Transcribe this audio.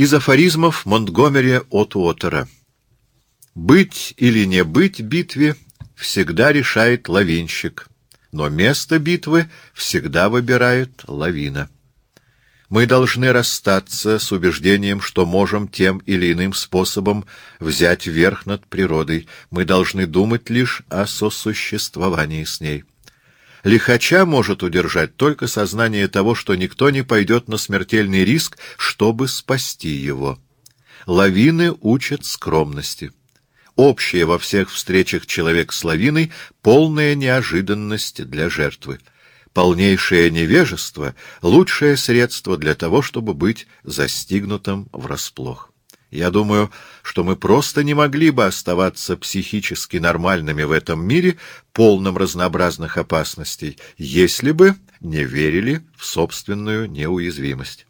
Из афоризмов Монтгомери от Уотера. «Быть или не быть битве всегда решает лавинщик, но место битвы всегда выбирает лавина». Мы должны расстаться с убеждением, что можем тем или иным способом взять верх над природой. Мы должны думать лишь о сосуществовании с ней. Лихача может удержать только сознание того, что никто не пойдет на смертельный риск, чтобы спасти его. Лавины учат скромности. Общее во всех встречах человек с лавиной — полная неожиданность для жертвы. Полнейшее невежество — лучшее средство для того, чтобы быть застигнутым врасплох. Я думаю, что мы просто не могли бы оставаться психически нормальными в этом мире, полном разнообразных опасностей, если бы не верили в собственную неуязвимость.